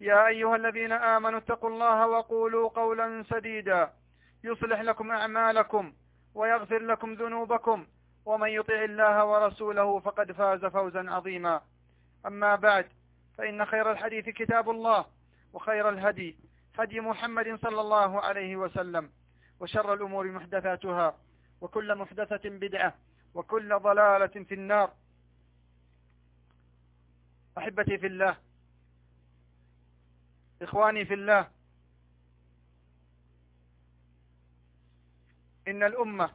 يا أيها الذين آمنوا اتقوا الله وقولوا قولا سديدا يصلح لكم أعمالكم ويغفر لكم ذنوبكم ومن يطع الله ورسوله فقد فاز فوزا عظيما. أما بعد فإن خير الحديث كتاب الله وخير الهدي هدي محمد صلى الله عليه وسلم وشر الأمور محدثاتها وكل محدثة بدعة وكل ضلالة في النار. أحبتي في الله إخواني في الله إن الأمة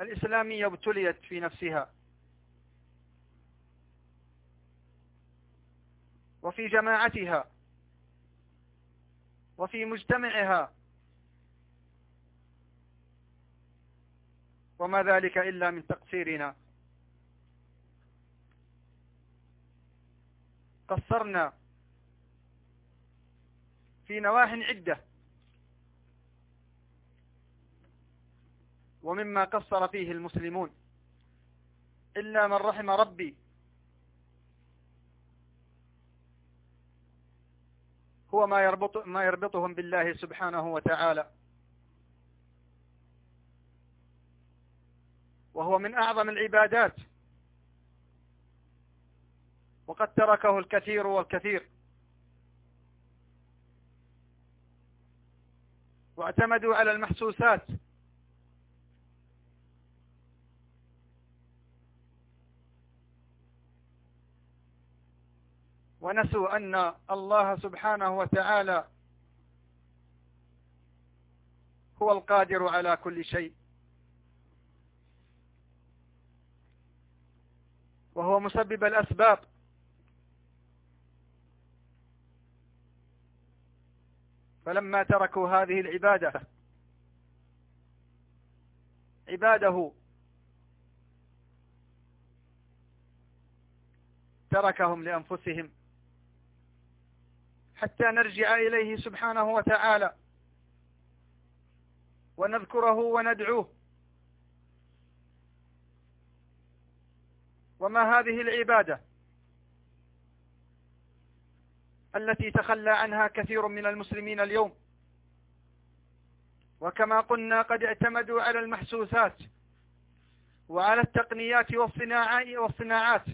الإسلامية ابتليت في نفسها. وفي جماعتها وفي مجتمعها. وما ذلك إلا من تقصيرنا. قصرنا في نواح عدة. ومما قصر فيه المسلمون. إلا من رحم ربي. هو ما يربط ما يربطهم بالله سبحانه وتعالى. وهو من أعظم العبادات. وقد تركه الكثير والكثير. واعتمدوا على المحسوسات. ونسوا أن الله سبحانه وتعالى هو القادر على كل شيء. وهو مسبب الأسباب. فلما تركوا هذه العبادة عباده تركهم لأنفسهم. حتى نرجع إليه سبحانه وتعالى. ونذكره وندعوه. وما هذه العبادة؟ التي تخلى عنها كثير من المسلمين اليوم. وكما قلنا قد اعتمدوا على المحسوسات وعلى التقنيات والصناعات.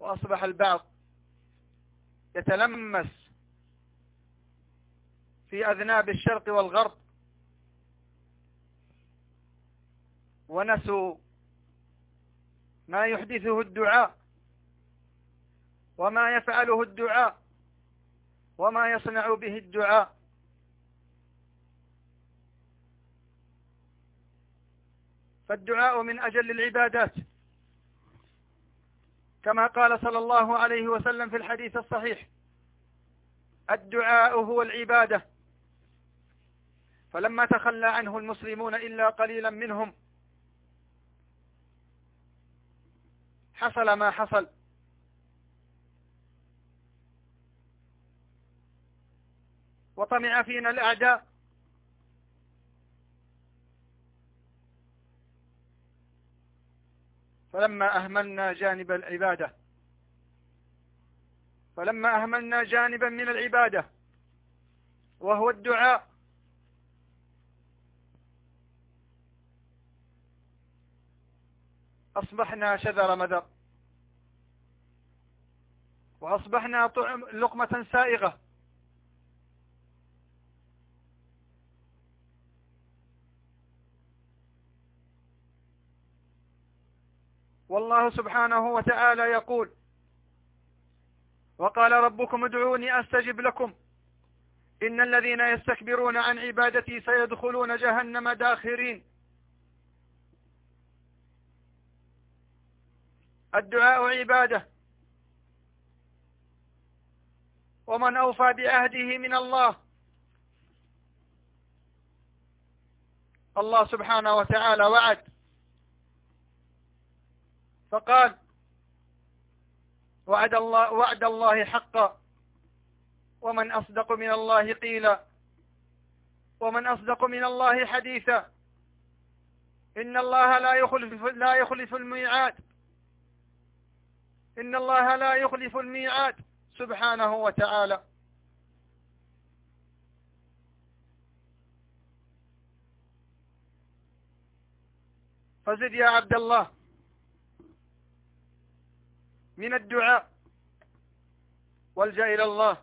وأصبح البعض يتلمس في أذناب الشرق والغرب. ونسوا ما يحدثه الدعاء. وما يفعله الدعاء وما يصنع به الدعاء. فالدعاء من أجل العبادات كما قال صلى الله عليه وسلم في الحديث الصحيح الدعاء هو العبادة. فلما تخلى عنه المسلمون إلا قليلا منهم حصل ما حصل. وطمع فينا الأعداء. فلما أهملنا جانب العبادة فلما أهملنا جانبا من العبادة وهو الدعاء. أصبحنا شذر مذر وأصبحنا لقمة سائغة. والله سبحانه وتعالى يقول وقال ربكم ادعوني أستجب لكم إن الذين يستكبرون عن عبادتي سيدخلون جهنم داخرين الدعاء عبادة ومن أوفى بعهده من الله الله سبحانه وتعالى وعد فقال وعد الله وعد الله حقا. ومن أصدق من الله قيلا. ومن أصدق من الله حديثا. إن الله لا يخلف لا يخلف الميعاد. إن الله لا يخلف الميعاد. سبحانه وتعالى. فزد يا عبد الله. من الدعاء. والجأ إلى الله.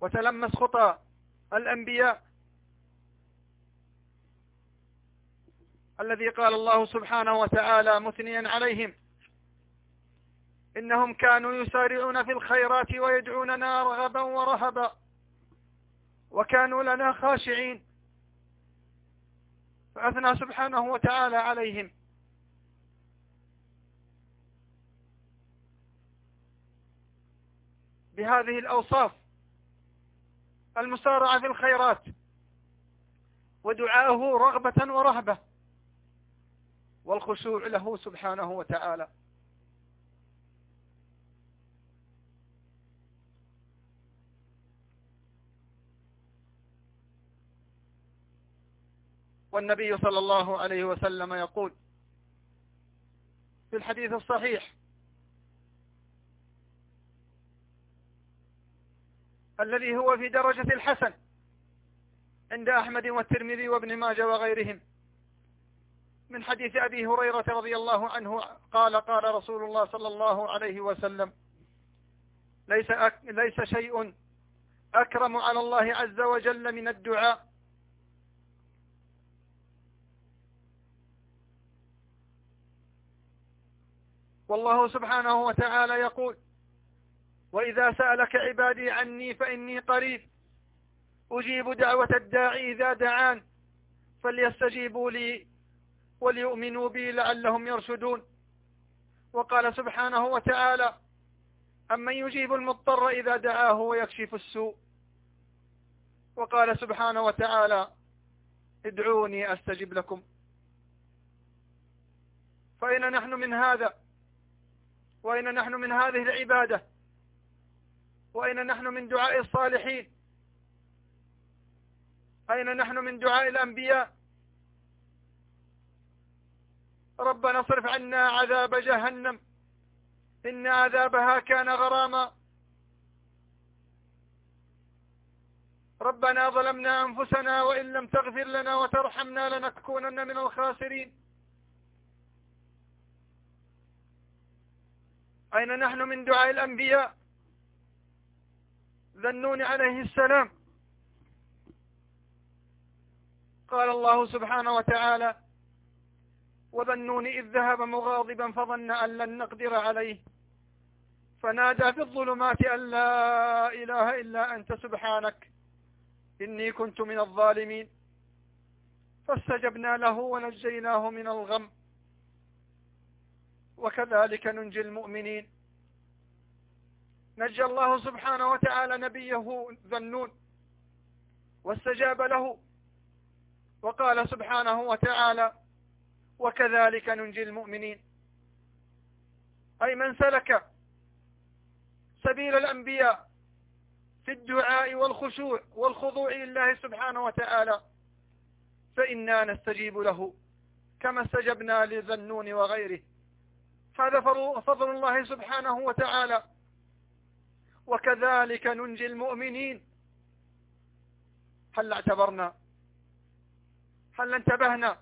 وتلمس خطى الأنبياء. الذي قال الله سبحانه وتعالى مثنيا عليهم. إنهم كانوا يسارعون في الخيرات ويدعوننا رغبا ورهبا. وكانوا لنا خاشعين. فأثنى سبحانه وتعالى عليهم. بهذه الأوصاف المسارعة في الخيرات ودعاءه رغبة ورهبة والخشوع له سبحانه وتعالى. والنبي صلى الله عليه وسلم يقول في الحديث الصحيح الذي هو في درجة الحسن عند أحمد والترمذي وابن ماجه وغيرهم. من حديث أبي هريرة رضي الله عنه قال قال رسول الله صلى الله عليه وسلم ليس, أك ليس شيء أكرم على الله عز وجل من الدعاء والله سبحانه وتعالى يقول وإذا سألك عبادي عني فإني قريب. أجيب دعوة الداعي إذا دعان فليستجيبوا لي وليؤمنوا بي لعلهم يرشدون. وقال سبحانه وتعالى أمن يجيب المضطر إذا دعاه ويكشف السوء؟ وقال سبحانه وتعالى ادعوني أستجب لكم. فأين نحن من هذا وأين نحن من هذه العبادة وأين نحن من دعاء الصالحين أين نحن من دعاء الأنبياء؟ ربنا اصرف عنا عذاب جهنم إن عذابها كان غراما. ربنا ظلمنا أنفسنا وإن لم تغفر لنا وترحمنا لنكونن من الخاسرين. أين نحن من دعاء الأنبياء؟ ذنون عليه السلام. قال الله سبحانه وتعالى وظنون إذ ذهب مغاضبا فظن أن لن نقدر عليه. فنادى في الظلمات أن لا إله إلا أنت سبحانك. إني كنت من الظالمين. فاستجبنا له ونجيناه من الغم. وكذلك ننجي المؤمنين. نجى الله سبحانه وتعالى نبيه ذنون واستجاب له. وقال سبحانه وتعالى وكذلك ننجي المؤمنين. أي من سلك سبيل الأنبياء في الدعاء والخشوع والخضوع لله سبحانه وتعالى فإنا نستجيب له كما استجبنا لذنون وغيره. هذا فضل الله سبحانه وتعالى. وكذلك ننجي المؤمنين. هل اعتبرنا؟ هل انتبهنا؟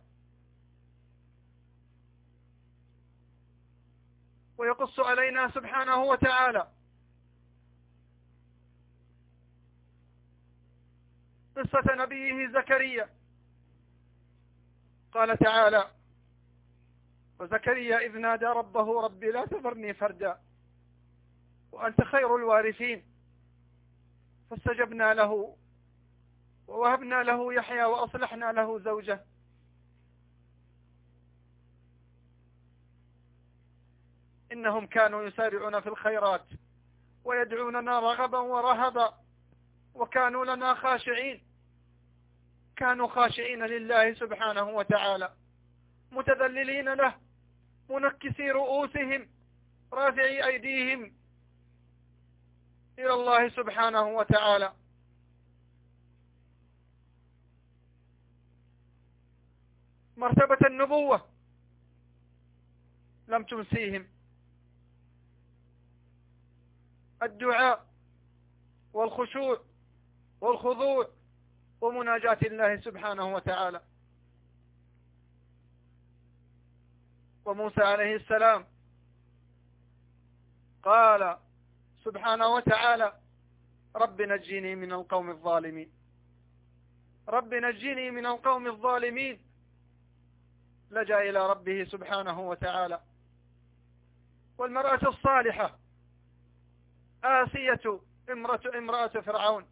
ويقص علينا سبحانه وتعالى. قصة نبيه زكريا. قال تعالى وزكريا إذ نادى ربه ربي لا تذرني فردا وأنت خير الوارثين. فاستجبنا له ووهبنا له يحيى وأصلحنا له زوجه. إنهم كانوا يسارعون في الخيرات ويدعوننا رغبا ورهبا وكانوا لنا خاشعين. كانوا خاشعين لله سبحانه وتعالى متذللين له منكسي رؤوسهم رافعي أيديهم إلى الله سبحانه وتعالى. مرتبة النبوة لم تنسيهم. الدعاء والخشوع والخضوع ومناجاة الله سبحانه وتعالى. وموسى عليه السلام. قال سبحانه وتعالى رب نجيني من القوم الظالمين. رب نجيني من القوم الظالمين. لجأ إلى ربه سبحانه وتعالى. والمرأة الصالحة آسية امرأة, امرأة فرعون.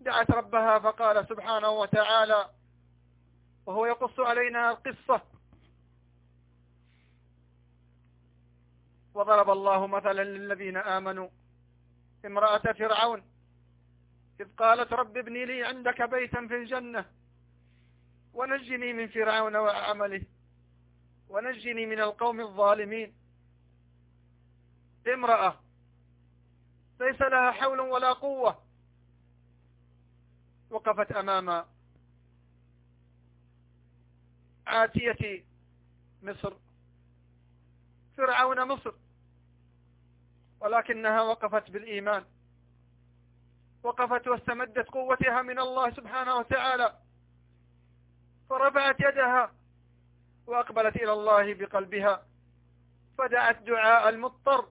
دعت ربها فقال سبحانه وتعالى وهو يقص علينا القصة وضرب الله مثلا للذين آمنوا. امرأة فرعون إذ قالت رب ابن لي عندك بيتا في الجنة ونجني من فرعون وعمله ونجني من القوم الظالمين. امرأة ليس لها حول ولا قوة وقفت أمام عاتية مصر. فرعون مصر. ولكنها وقفت بالإيمان. وقفت واستمدت قوتها من الله سبحانه وتعالى. فرفعت يدها وأقبلت إلى الله بقلبها. فدعت دعاء المضطر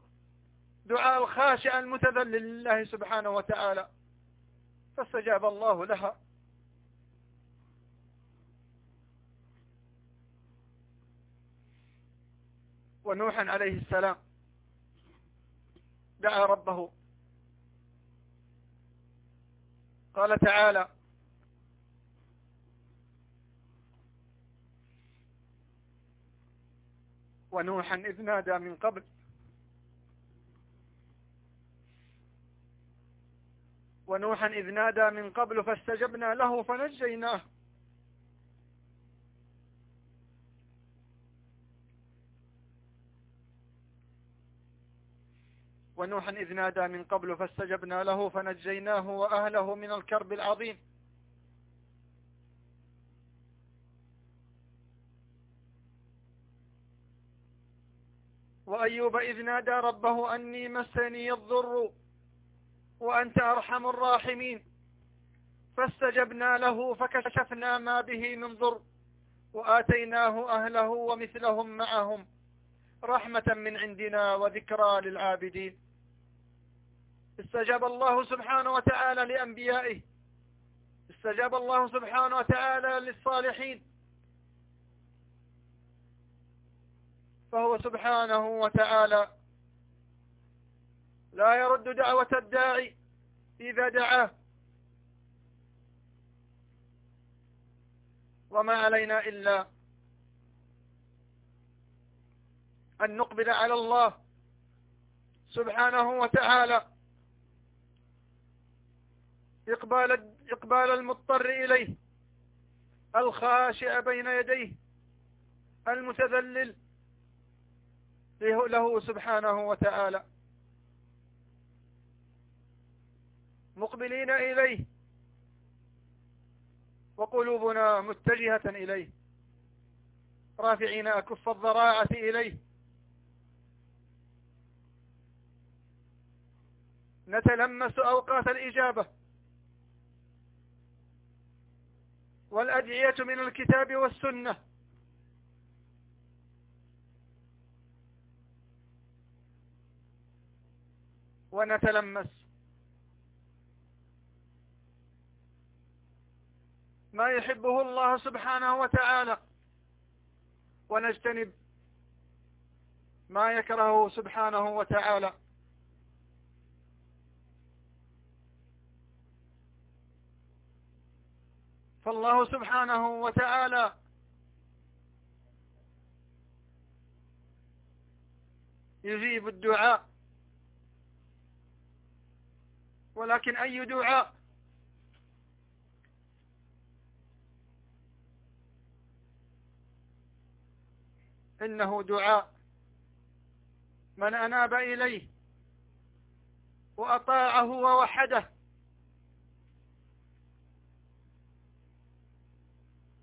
دعاء الخاشع المتذلل لله سبحانه وتعالى. فاستجاب الله لها. ونوحا عليه السلام. دعا ربه. قال تعالى ونوحا إذ نادى من قبل ونوحا إذ نادى من قبل فاستجبنا له فنجيناه. ونوحا إذ نادى من قبل فاستجبنا له فنجيناه وأهله من الكرب العظيم. وأيوب إذ نادى ربه أني مسني الضر وأنت أرحم الراحمين. فاستجبنا له فكشفنا ما به من ضر وآتيناه أهله ومثلهم معهم رحمة من عندنا وذكرى للعابدين. استجاب الله سبحانه وتعالى لأنبيائه. استجاب الله سبحانه وتعالى للصالحين. فهو سبحانه وتعالى لا يرد دعوة الداعي إذا دعاه. وما علينا إلا أن نقبل على الله سبحانه وتعالى. إقبال, إقبال المضطر إليه الخاشع بين يديه المتذلل له سبحانه وتعالى. مقبلين إليه وقلوبنا متجهة إليه. رافعين أكف الضراعة إليه. نتلمس أوقات الإجابة. والأدعية من الكتاب والسنة. ونتلمس. ما يحبه الله سبحانه وتعالى. ونجتنب ما يكرهه سبحانه وتعالى. فالله سبحانه وتعالى يجيب الدعاء. ولكن أي دعاء؟ إنه دعاء. من أناب إليه وأطاعه ووحده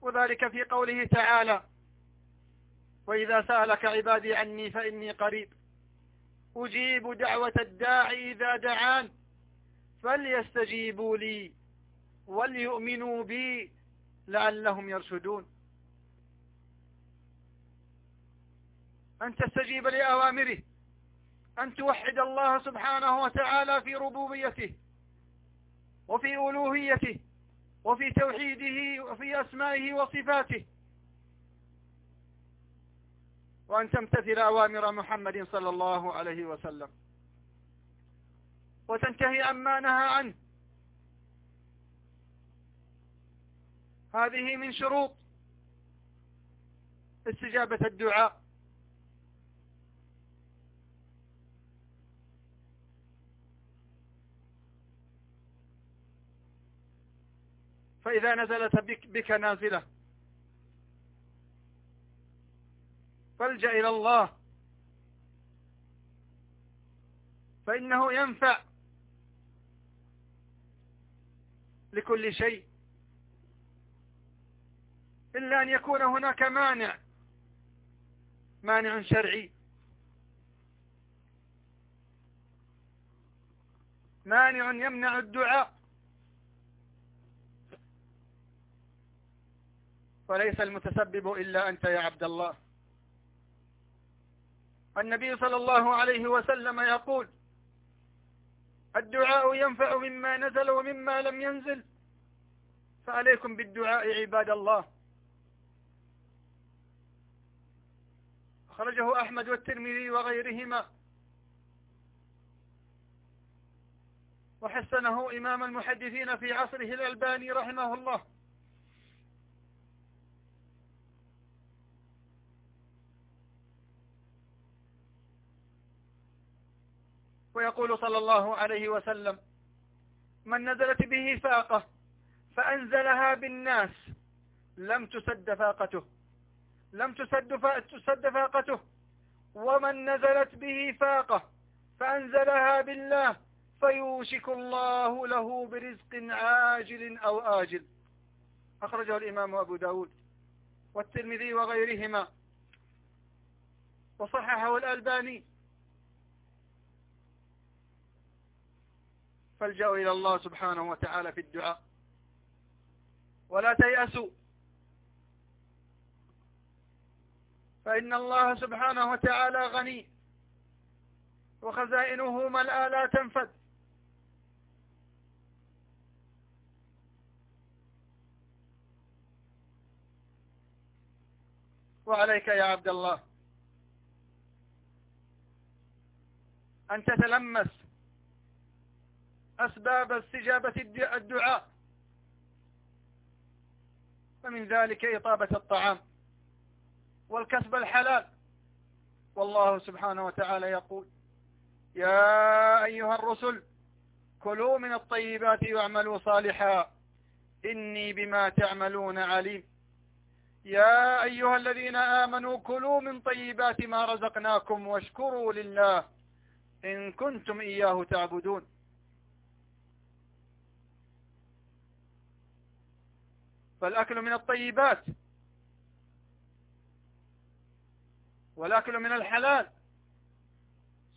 وذلك في قوله تعالى وإذا سألك عبادي عني فإني قريب. أجيب دعوة الداعي إذا دعان فليستجيبوا لي وليؤمنوا بي لعلهم يرشدون. أن تستجيب لأوامره أن توحد الله سبحانه وتعالى في ربوبيته وفي ألوهيته وفي توحيده وفي أسمائه وصفاته. وأن تمتثل أوامر محمد صلى الله عليه وسلم. وتنتهي عما نهى عنه. هذه من شروط استجابة الدعاء. فإذا نزلت بك, بك نازلة. فالجأ إلى الله. فإنه ينفع لكل شيء. إلا أن يكون هناك مانع. مانع شرعي. مانع يمنع الدعاء. وليس المتسبب إلا أنت يا عبد الله. النبي صلى الله عليه وسلم يقول الدعاء ينفع مما نزل ومما لم ينزل. فعليكم بالدعاء عباد الله. خرجه أحمد والترمذي وغيرهما. وحسنه إمام المحدثين في عصره الألباني رحمه الله. ويقول صلى الله عليه وسلم من نزلت به فاقة فأنزلها بالناس لم تسد فاقته لم تسد, تسد فاقته ومن نزلت به فاقة فأنزلها بالله فيوشك الله له برزق عاجل أو آجل. أخرجه الإمام أبو داود والترمذي وغيرهما وصححه الألباني. فالجأوا إلى الله سبحانه وتعالى في الدعاء. ولا تيأسوا. فإن الله سبحانه وتعالى غني. وخزائنه ملأى لا تنفد. وعليك يا عبد الله. أن تتلمس. أسباب استجابة الدعاء. فمن ذلك إطابة الطعام والكسب الحلال. والله سبحانه وتعالى يقول يا أيها الرسل كلوا من الطيبات واعملوا صالحا. إني بما تعملون عليم. يا أيها الذين آمنوا كلوا من طيبات ما رزقناكم واشكروا لله إن كنتم إياه تعبدون. فالأكل من الطيبات. والأكل من الحلال.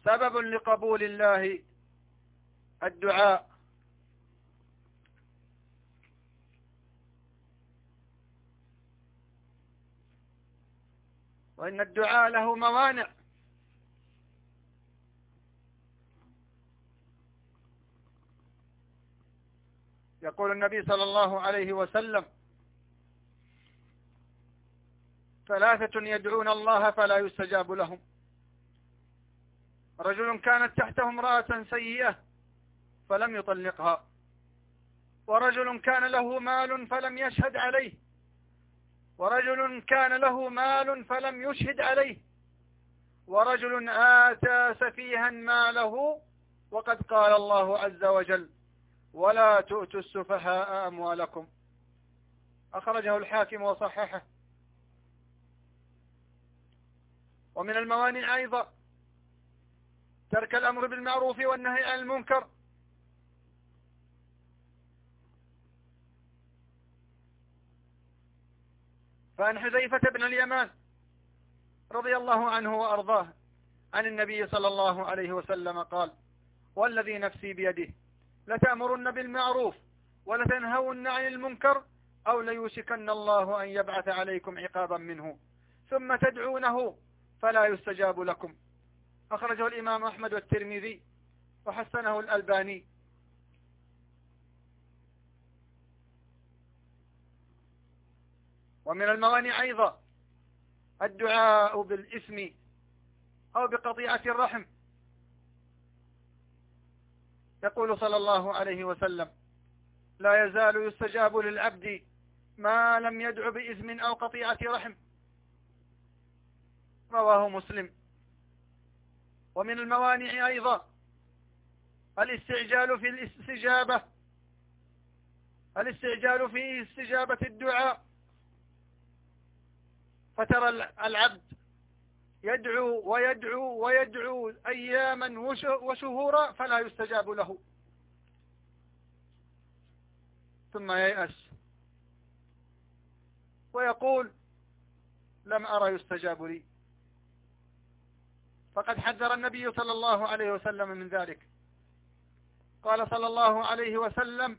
سبب لقبول الله الدعاء. وإن الدعاء له موانع. يقول النبي صلى الله عليه وسلم ثلاثة يدعون الله فلا يستجاب لهم. رجل كانت تحته امرأة سيئة فلم يطلقها. ورجل كان له مال فلم يشهد عليه. ورجل كان له مال فلم يشهد عليه. ورجل آتى سفيها ماله وقد قال الله عز وجل ولا تؤتوا السفهاء أموالكم. أخرجه الحاكم وصححه. ومن الموانع أيضا ترك الأمر بالمعروف والنهي عن المنكر. فعن حذيفة بن اليمان رضي الله عنه وأرضاه عن النبي صلى الله عليه وسلم قال والذي نفسي بيده لتأمرن بالمعروف ولتنهون عن المنكر أو ليوشكن الله أن يبعث عليكم عقابا منه ثم تدعونه فلا يستجاب لكم. أخرجه الإمام أحمد والترمذي وحسنه الألباني. ومن الموانع أيضا الدعاء بالإثم أو بقطيعة الرحم. يقول صلى الله عليه وسلم لا يزال يستجاب للعبد ما لم يدع بإثم أو قطيعة رحم. رواه مسلم. ومن الموانع أيضا. الاستعجال في الاستجابة. الاستعجال في استجابة الدعاء. فترى العبد يدعو ويدعو ويدعو أياما وشهورا فلا يستجاب له. ثم ييأس. ويقول لم أرى يستجاب لي. فقد حذر النبي صلى الله عليه وسلم من ذلك. قال صلى الله عليه وسلم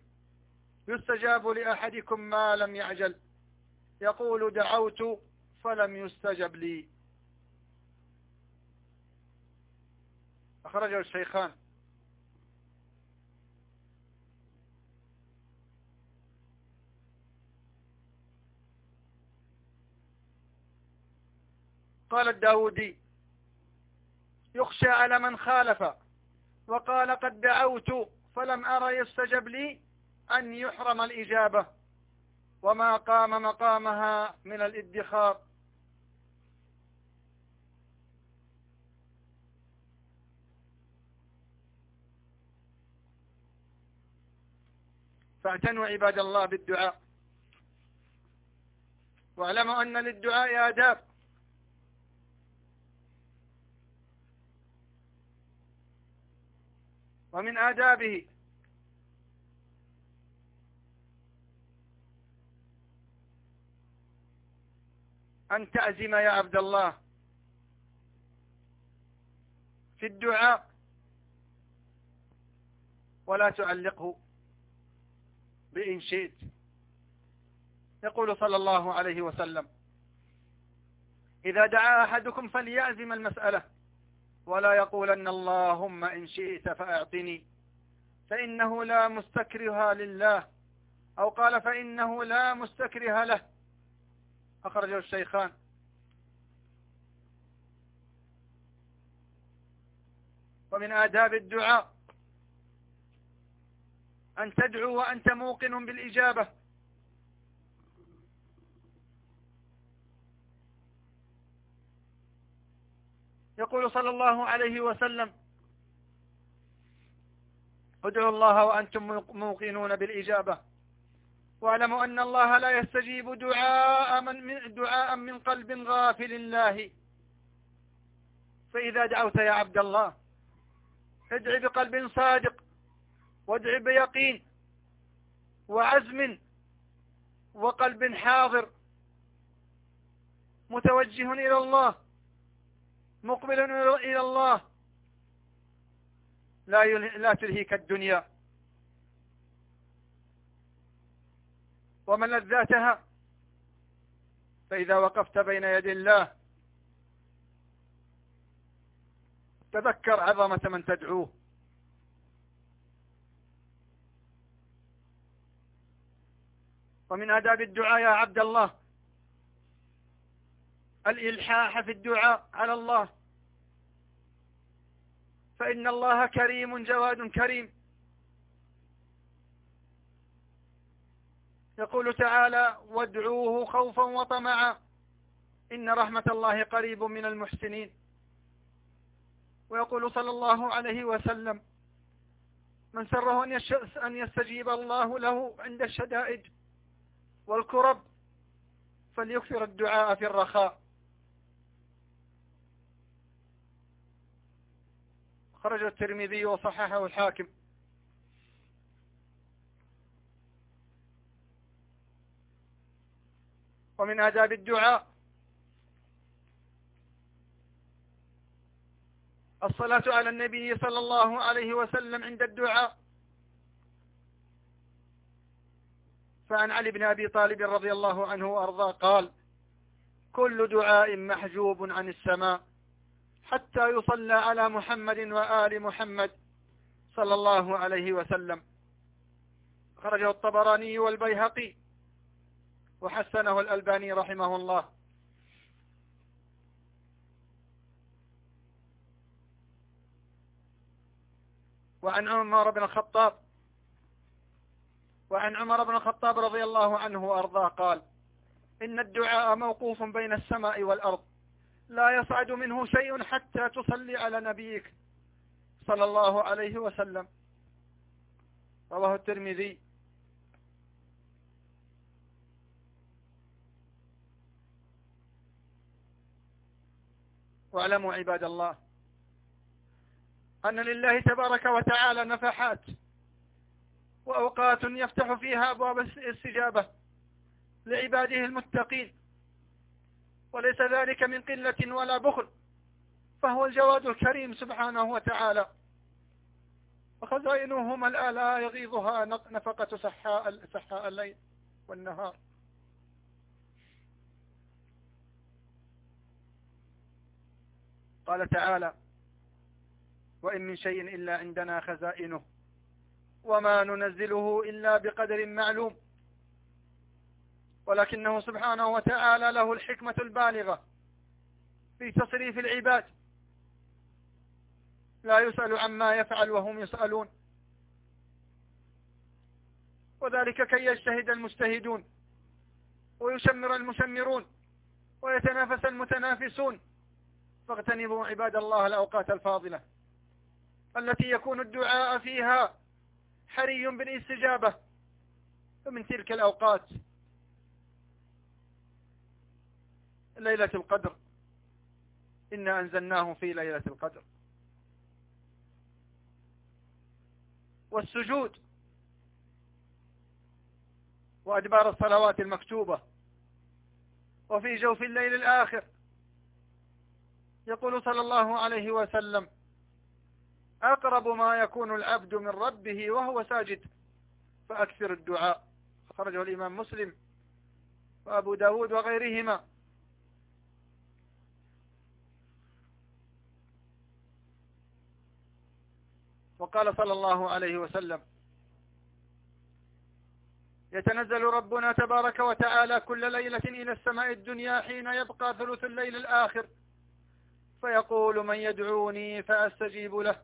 يستجاب لأحدكم ما لم يعجل. يقول دعوت فلم يستجب لي. أخرجه الشيخان. قال الداودي يخشى على من خالف. وقال قد دعوت فلم أرى يستجب لي أن يحرم الإجابة. وما قام مقامها من الادخار. فاعتنوا عباد الله بالدعاء. واعلموا أن للدعاء آداب. ومن آدابه. أن تعزم يا عبد الله. في الدعاء. ولا تعلقه. بإن شئت. يقول صلى الله عليه وسلم. إذا دعا أحدكم فليعزم المسألة. ولا يقولن اللهم إن شئت فأعطني فإنه لا مستكره لله أو قال فإنه لا مستكره له. أخرجه الشيخان. ومن آداب الدعاء أن تدعو وأنت موقن بالإجابة. يقول صلى الله عليه وسلم ادعوا الله وأنتم موقنون بالإجابة. واعلموا أن الله لا يستجيب دعاء من, دعاء من قلب غافل الله فإذا دعوت يا عبد الله ادع بقلب صادق وادع بيقين وعزم وقلب حاضر متوجه إلى الله. مقبل إلى الله. لا لا تلهيك الدنيا. وملذاتها فإذا وقفت بين يد الله. تذكر عظمة من تدعوه. ومن آداب الدعاء يا عبد الله. الإلحاح في الدعاء على الله. فإن الله كريم جواد كريم. يقول تعالى وادعوه خوفا وطمعا. إن رحمة الله قريب من المحسنين. ويقول صلى الله عليه وسلم من سره أن يستجيب الله له عند الشدائد والكرب فليكثر الدعاء في الرخاء. خرج الترمذي وصححه الحاكم. ومن آداب الدعاء الصلاة على النبي صلى الله عليه وسلم عند الدعاء. فعن علي بن أبي طالب رضي الله عنه وأرضاه قال كل دعاء محجوب عن السماء. حتى يصلى على محمد وآل محمد صلى الله عليه وسلم. خرجه الطبراني والبيهقي وحسنه الألباني رحمه الله. وعن عمر بن الخطاب وعن عمر بن الخطاب رضي الله عنه وأرضاه قال إن الدعاء موقوف بين السماء والأرض. لا يصعد منه شيء حتى تصلي على نبيك صلى الله عليه وسلم. رواه الترمذي. واعلموا عباد الله أن لله تبارك وتعالى نفحات وأوقات يفتح فيها أبواب الاستجابة لعباده المتقين. وليس ذلك من قلة ولا بخل. فهو الجواد الكريم سبحانه وتعالى. وخزائنه ملأ لا يغيظها نفقة سحاء, سحاء الليل والنهار. قال تعالى وإن من شيء إلا عندنا خزائنه وما ننزله إلا بقدر معلوم. ولكنه سبحانه وتعالى له الحكمة البالغة في تصريف العباد. لا يسأل عما يفعل وهم يسألون. وذلك كي يجتهد المجتهدون ويشمر المشمرون ويتنافس المتنافسون. فاغتنموا عباد الله الأوقات الفاضلة التي يكون الدعاء فيها حري بالاستجابة. فمن تلك الأوقات ليلة القدر. إنا أنزلناه في ليلة القدر. والسجود. وأدبار الصلوات المكتوبة. وفي جوف الليل الآخر. يقول صلى الله عليه وسلم أقرب ما يكون العبد من ربه وهو ساجد. فأكثر الدعاء. خرجه الإمام مسلم. وأبو داود وغيرهما. وقال صلى الله عليه وسلم يتنزل ربنا تبارك وتعالى كل ليلة إلى السماء الدنيا حين يبقى ثلث الليل الآخر. فيقول من يدعوني فأستجيب له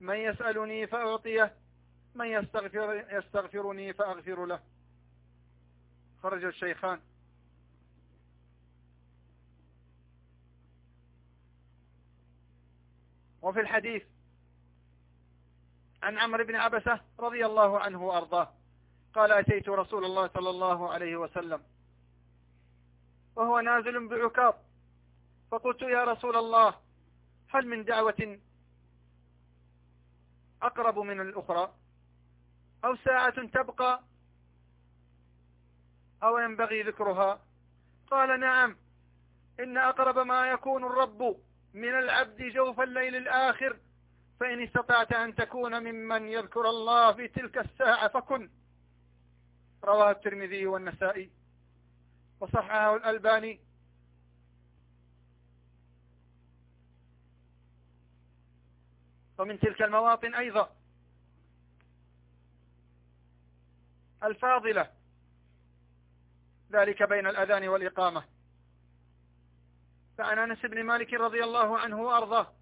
من يسألني فأعطيه من يستغفر يستغفرني فأغفر له. خرج الشيخان. وفي الحديث عن عمرو بن عبسة رضي الله عنه وأرضاه. قال أتيت رسول الله صلى الله عليه وسلم. وهو نازل بعكاظ. فقلت يا رسول الله هل من دعوة أقرب من الأخرى؟ أو ساعة تبقى أو ينبغي ذكرها؟ قال نعم إن أقرب ما يكون الرب من العبد جوف الليل الآخر فإن استطعت أن تكون ممن يذكر الله في تلك الساعة فكن. رواه الترمذي والنسائي. وصححه الألباني. ومن تلك المواطن أيضا. الفاضلة. ذلك بين الأذان والإقامة. فعن أنس بن مالك رضي الله عنه وأرضاه.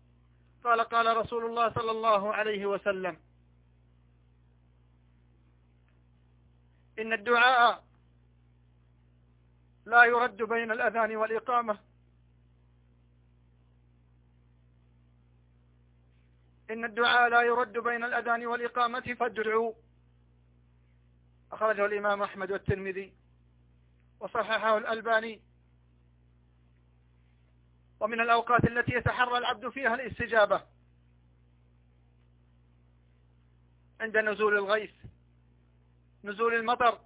قال قال رسول الله صلى الله عليه وسلم إن الدعاء لا يرد بين الأذان والإقامة. إن الدعاء لا يرد بين الأذان والإقامة فادعوا. أخرجه الإمام أحمد والترمذي وصححه الألباني. ومن الأوقات التي يتحرى العبد فيها الاستجابة عند نزول الغيث نزول المطر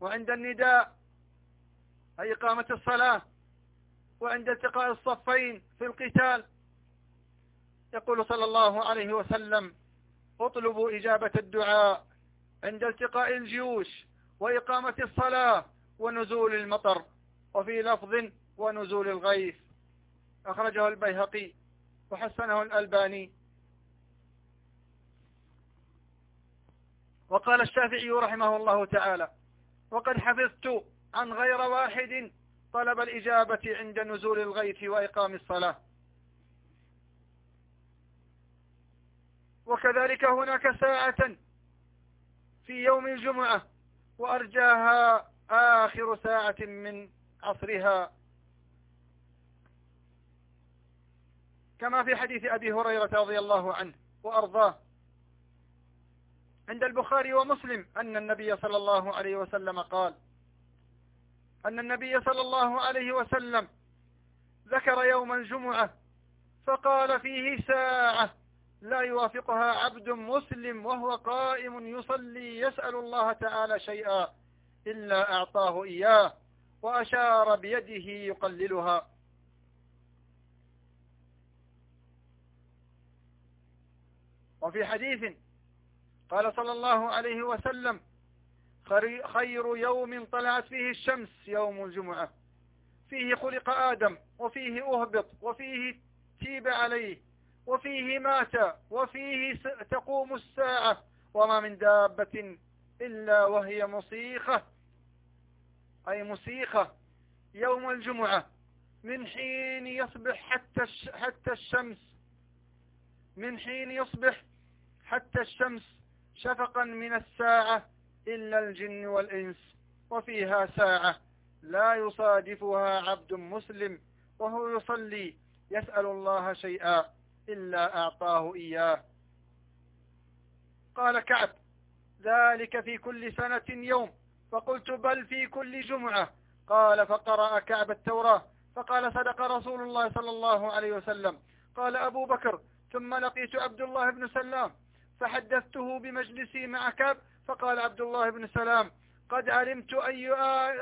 وعند النداء أي إقامة الصلاة وعند التقاء الصفين في القتال. يقول صلى الله عليه وسلم اطلبوا إجابة الدعاء عند التقاء الجيوش وإقامة الصلاة ونزول المطر وفي لفظ ونزول الغيث. أخرجه البيهقي وحسنه الألباني. وقال الشافعي رحمه الله تعالى وقد حفظت عن غير واحد طلب الإجابة عند نزول الغيث وإقام الصلاة. وكذلك هناك ساعة في يوم الجمعة وأرجاها آخر ساعة من عصرها كما في حديث أبي هريرة رضي الله عنه وأرضاه عند البخاري ومسلم أن النبي صلى الله عليه وسلم قال أن النبي صلى الله عليه وسلم ذكر يوم الجمعة فقال فيه ساعة لا يوافقها عبد مسلم وهو قائم يصلي يسأل الله تعالى شيئا إلا أعطاه إياه وأشار بيده يقللها وفي حديث قال صلى الله عليه وسلم خير يوم طلعت فيه الشمس يوم الجمعة. فيه خلق آدم وفيه أهبط وفيه تيب عليه وفيه مات وفيه تقوم الساعة وما من دابة إلا وهي مصيخة. أي مصيخة. يوم الجمعة. من حين يصبح حتى حتى الشمس. من حين يصبح حتى الشمس شفقا من الساعة إلا الجن والإنس وفيها ساعة لا يصادفها عبد مسلم وهو يصلي يسأل الله شيئا إلا أعطاه إياه. قال كعب ذلك في كل سنة يوم. فقلت بل في كل جمعة. قال فقرأ كعب التوراة. فقال صدق رسول الله صلى الله عليه وسلم. قال أبو بكر ثم لقيت عبد الله بن سلام. فحدثته بمجلسي مع كعب فقال عبد الله بن سلام قد علمت أي,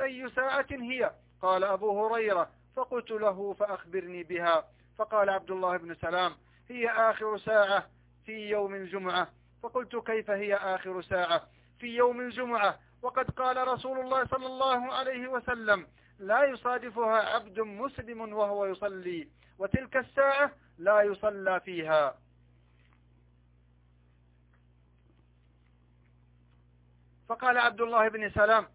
أي ساعة هي؟ قال أبو هريرة فقلت له فأخبرني بها. فقال عبد الله بن سلام هي آخر ساعة في يوم الجمعة. فقلت كيف هي آخر ساعة في يوم الجمعة؟ وقد قال رسول الله صلى الله عليه وسلم لا يصادفها عبد مسلم وهو يصلي وتلك الساعة لا يصلى فيها. فقال عبد الله بن سلام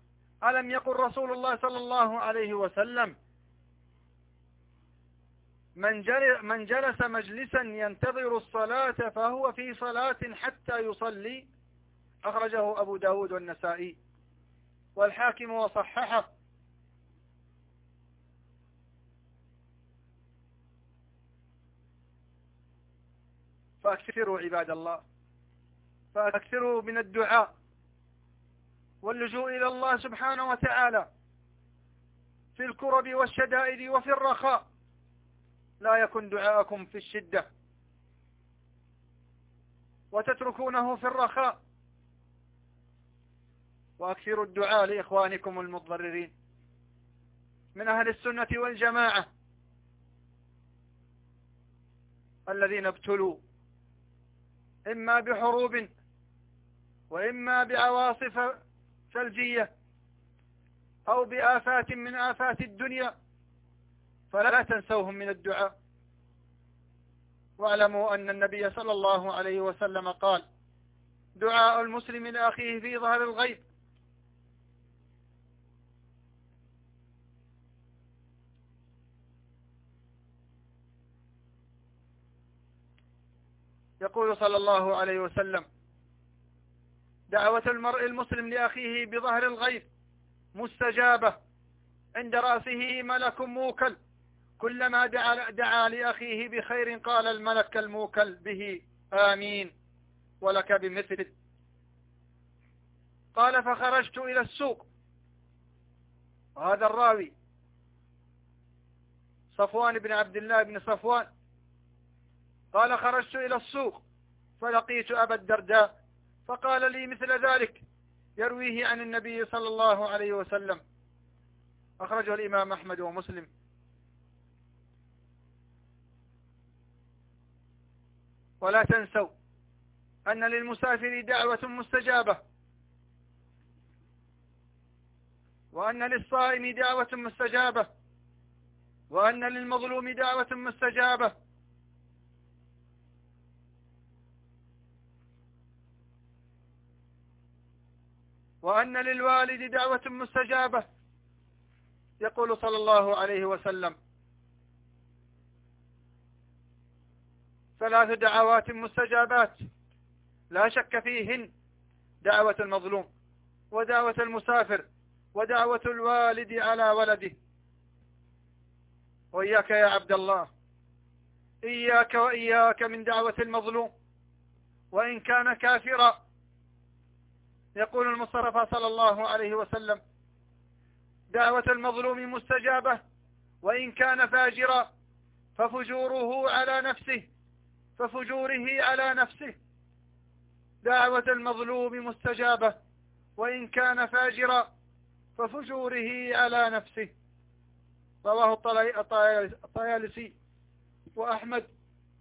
ألم يقل رسول الله صلى الله عليه وسلم من, من جلس مجلسا ينتظر الصلاة فهو في صلاة حتى يصلي؟ أخرجه أبو داود والنسائي. والحاكم وصححه. فأكثروا عباد الله فأكثروا من الدعاء. واللجوء إلى الله سبحانه وتعالى في الكرب والشدائد وفي الرخاء. لا يكن دعاءكم في الشدة. وتتركونه في الرخاء. وأكثروا الدعاء لإخوانكم المضررين من أهل السنة والجماعة. الذين ابتلوا. إما بحروب. وإما بعواصف ثلجية أو بآفات من آفات الدنيا فلا تنسوهم من الدعاء. واعلموا أن النبي صلى الله عليه وسلم قال دعاء المسلم لأخيه في ظهر الغيب. يقول صلى الله عليه وسلم دعوة المرء المسلم لأخيه بظهر الغيب مستجابة. عند رأسه ملك موكل. كلما دعا, دعا لأخيه بخير قال الملك الموكل به آمين. ولك بمثله قال فخرجت إلى السوق. وهذا الراوي صفوان بن عبد الله بن صفوان. قال خرجت إلى السوق. فلقيت أبا الدرداء فقال لي مثل ذلك. يرويه عن النبي صلى الله عليه وسلم. أخرجه الإمام أحمد ومسلم. ولا تنسوا أن للمسافر دعوة مستجابة. وأن للصائم دعوة مستجابة. وأن للمظلوم دعوة مستجابة. وأن للوالد دعوة مستجابة. يقول صلى الله عليه وسلم. ثلاث دعوات مستجابات. لا شك فيهن دعوة المظلوم ودعوة المسافر ودعوة الوالد على ولده. وإياك يا عبد الله إياك وإياك من دعوة المظلوم. وإن كان كافرا يقول المصطفى صلى الله عليه وسلم دعوة المظلوم مستجابة وإن كان فاجرا ففجوره على نفسه ففجوره على نفسه. دعوة المظلوم مستجابة وإن كان فاجرا ففجوره على نفسه. رواه الطيالسي وأحمد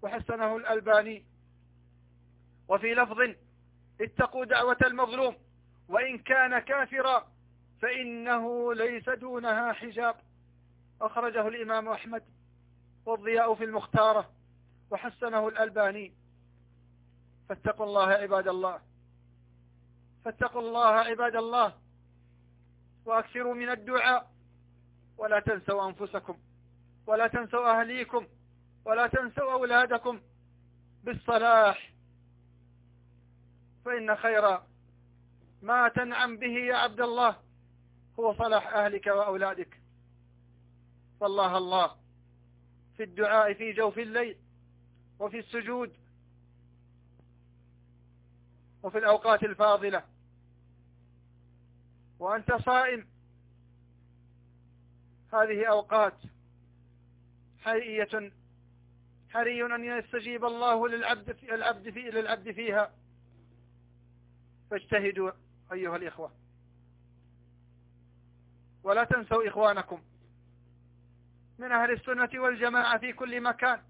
وحسنه الألباني. وفي لفظ اتقوا دعوة المظلوم وإن كان كافرا فإنه ليس دونها حجاب. أخرجه الإمام أحمد والضياء في المختارة وحسنه الألباني. فاتقوا الله عباد الله فاتقوا الله عباد الله وأكثروا من الدعاء. ولا تنسوا أنفسكم ولا تنسوا أهليكم ولا تنسوا أولادكم بالصلاح. فإن خير ما تنعم به يا عبد الله هو صلاح أهلك وأولادك. والله الله في الدعاء في جوف الليل وفي السجود وفي الأوقات الفاضلة. وأنت صائم. هذه أوقات حرية حري أن يستجيب الله للعبد في العبد في للعبد فيها. فاجتهدوا أيها الإخوة. ولا تنسوا إخوانكم من أهل السنة والجماعة في كل مكان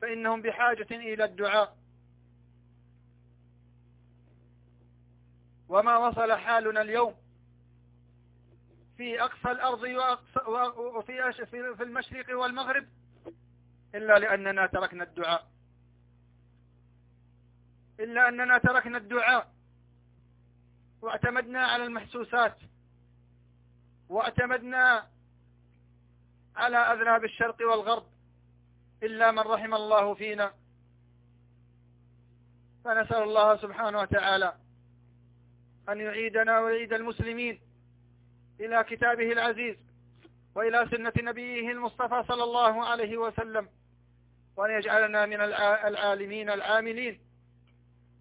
فإنهم بحاجة إلى الدعاء. وما وصل حالنا اليوم في أقصى الأرض وفي في المشرق والمغرب إلا لأننا تركنا الدعاء. إلا أننا تركنا الدعاء واعتمدنا على المحسوسات واعتمدنا على أذناب الشرق والغرب إلا من رحم الله فينا. فنسأل الله سبحانه وتعالى أن يعيدنا ويعيد المسلمين إلى كتابه العزيز وإلى سنة نبيه المصطفى صلى الله عليه وسلم وأن يجعلنا من العالمين العاملين.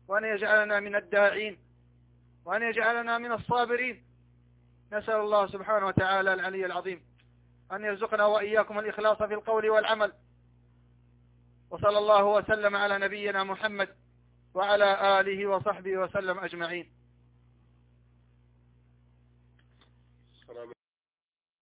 وأن يجعلنا من الداعين وأن يجعلنا من الصابرين. نسأل الله سبحانه وتعالى العلي العظيم أن يرزقنا وإياكم الإخلاص في القول والعمل. وصلى الله وسلم على نبينا محمد وعلى آله وصحبه وسلم أجمعين.